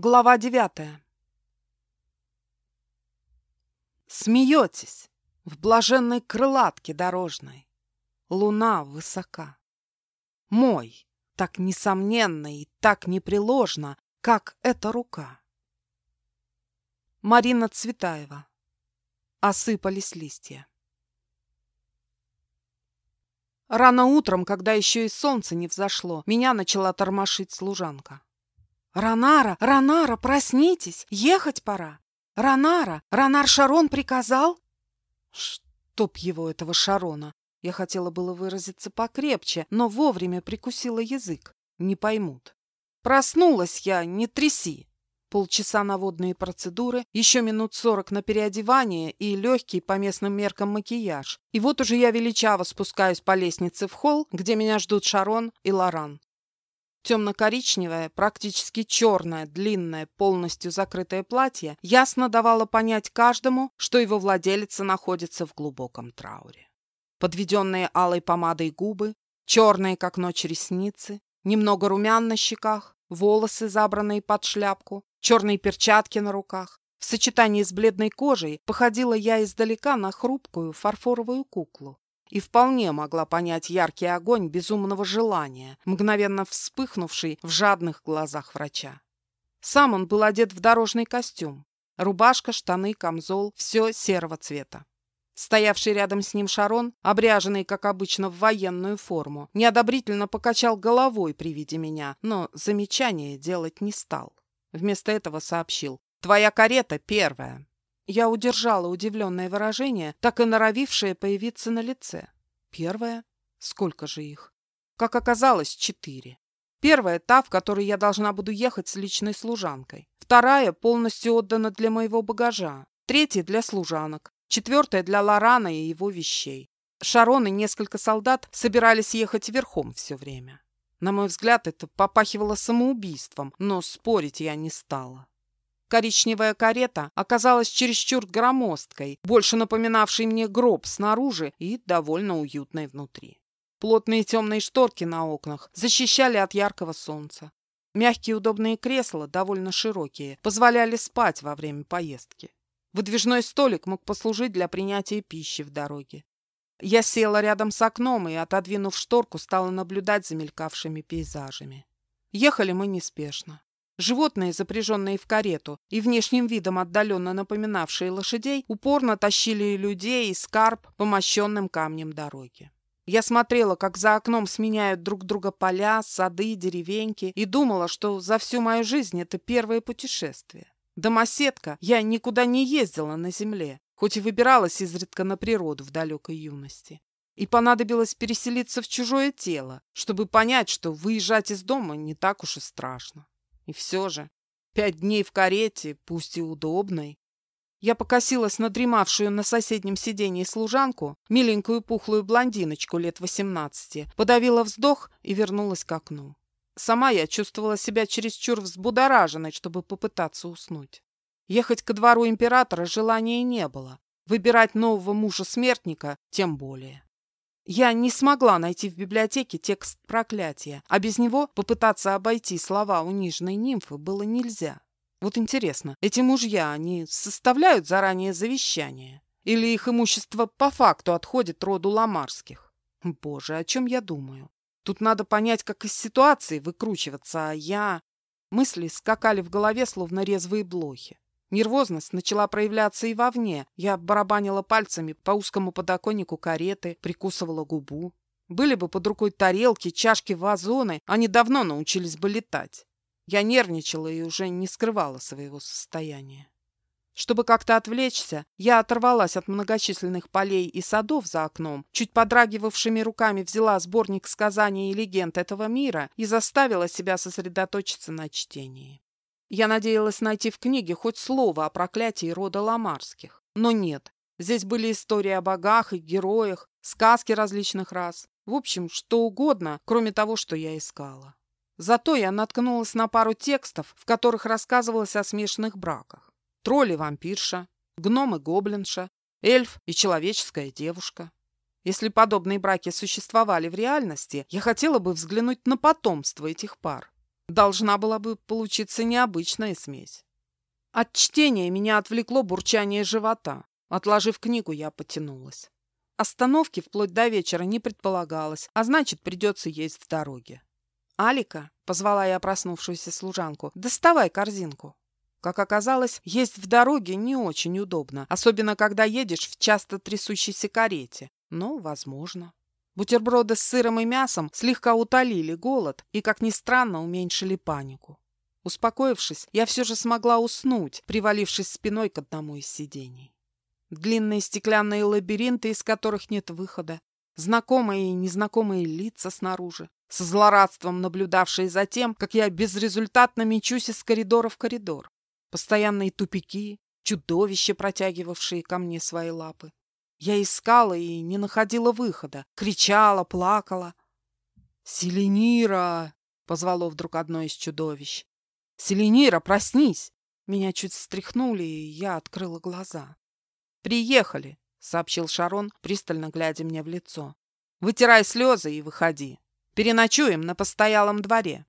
Глава девятая. Смеетесь в блаженной крылатке дорожной. Луна высока. Мой, так несомненно и так непреложно, как эта рука. Марина Цветаева. Осыпались листья. Рано утром, когда еще и солнце не взошло, меня начала тормошить служанка. «Ранара, Ранара, проснитесь! Ехать пора! Ранара, Ранар Шарон приказал?» Чтоб его, этого Шарона! Я хотела было выразиться покрепче, но вовремя прикусила язык. Не поймут. Проснулась я, не тряси. Полчаса на водные процедуры, еще минут сорок на переодевание и легкий по местным меркам макияж. И вот уже я величаво спускаюсь по лестнице в холл, где меня ждут Шарон и Лоран. Темно-коричневое, практически черное, длинное, полностью закрытое платье ясно давало понять каждому, что его владелица находится в глубоком трауре. Подведенные алой помадой губы, черные, как ночь, ресницы, немного румян на щеках, волосы, забранные под шляпку, черные перчатки на руках. В сочетании с бледной кожей походила я издалека на хрупкую фарфоровую куклу и вполне могла понять яркий огонь безумного желания, мгновенно вспыхнувший в жадных глазах врача. Сам он был одет в дорожный костюм. Рубашка, штаны, камзол – все серого цвета. Стоявший рядом с ним Шарон, обряженный, как обычно, в военную форму, неодобрительно покачал головой при виде меня, но замечания делать не стал. Вместо этого сообщил «Твоя карета первая». Я удержала удивленное выражение, так и норовившее появиться на лице. Первое? Сколько же их? Как оказалось, четыре. Первая – та, в которой я должна буду ехать с личной служанкой. Вторая полностью отдана для моего багажа. Третья – для служанок. Четвертая – для Лорана и его вещей. Шарон и несколько солдат собирались ехать верхом все время. На мой взгляд, это попахивало самоубийством, но спорить я не стала. Коричневая карета оказалась чересчур громоздкой, больше напоминавшей мне гроб снаружи и довольно уютной внутри. Плотные темные шторки на окнах защищали от яркого солнца. Мягкие удобные кресла, довольно широкие, позволяли спать во время поездки. Выдвижной столик мог послужить для принятия пищи в дороге. Я села рядом с окном и, отодвинув шторку, стала наблюдать за мелькавшими пейзажами. Ехали мы неспешно. Животные, запряженные в карету и внешним видом отдаленно напоминавшие лошадей, упорно тащили людей и скарб по мощенным камнем дороги. Я смотрела, как за окном сменяют друг друга поля, сады, деревеньки, и думала, что за всю мою жизнь это первое путешествие. Домоседка, я никуда не ездила на земле, хоть и выбиралась изредка на природу в далекой юности. И понадобилось переселиться в чужое тело, чтобы понять, что выезжать из дома не так уж и страшно. И все же, пять дней в карете, пусть и удобной. Я покосилась на дремавшую на соседнем сиденье служанку, миленькую пухлую блондиночку лет восемнадцати, подавила вздох и вернулась к окну. Сама я чувствовала себя чересчур взбудораженной, чтобы попытаться уснуть. Ехать ко двору императора желания не было. Выбирать нового мужа-смертника тем более. Я не смогла найти в библиотеке текст проклятия, а без него попытаться обойти слова униженной нимфы было нельзя. Вот интересно, эти мужья, они составляют заранее завещание? Или их имущество по факту отходит роду Ламарских? Боже, о чем я думаю? Тут надо понять, как из ситуации выкручиваться, а я... Мысли скакали в голове, словно резвые блохи. Нервозность начала проявляться и вовне. Я барабанила пальцами по узкому подоконнику кареты, прикусывала губу. Были бы под рукой тарелки, чашки, вазоны, они давно научились бы летать. Я нервничала и уже не скрывала своего состояния. Чтобы как-то отвлечься, я оторвалась от многочисленных полей и садов за окном, чуть подрагивавшими руками взяла сборник сказаний и легенд этого мира и заставила себя сосредоточиться на чтении. Я надеялась найти в книге хоть слово о проклятии рода Ламарских. Но нет. Здесь были истории о богах и героях, сказки различных рас. В общем, что угодно, кроме того, что я искала. Зато я наткнулась на пару текстов, в которых рассказывалось о смешанных браках. Тролль и вампирша, гном и гоблинша, эльф и человеческая девушка. Если подобные браки существовали в реальности, я хотела бы взглянуть на потомство этих пар. Должна была бы получиться необычная смесь. От чтения меня отвлекло бурчание живота. Отложив книгу, я потянулась. Остановки вплоть до вечера не предполагалось, а значит, придется есть в дороге. «Алика», — позвала я проснувшуюся служанку, — «доставай корзинку». Как оказалось, есть в дороге не очень удобно, особенно когда едешь в часто трясущейся карете. Но возможно. Бутерброды с сыром и мясом слегка утолили голод и, как ни странно, уменьшили панику. Успокоившись, я все же смогла уснуть, привалившись спиной к одному из сидений. Длинные стеклянные лабиринты, из которых нет выхода, знакомые и незнакомые лица снаружи, со злорадством наблюдавшие за тем, как я безрезультатно мечусь из коридора в коридор, постоянные тупики, чудовища, протягивавшие ко мне свои лапы. Я искала и не находила выхода, кричала, плакала. «Селенира!» — позвало вдруг одно из чудовищ. «Селенира, проснись!» Меня чуть встряхнули, и я открыла глаза. «Приехали!» — сообщил Шарон, пристально глядя мне в лицо. «Вытирай слезы и выходи. Переночуем на постоялом дворе».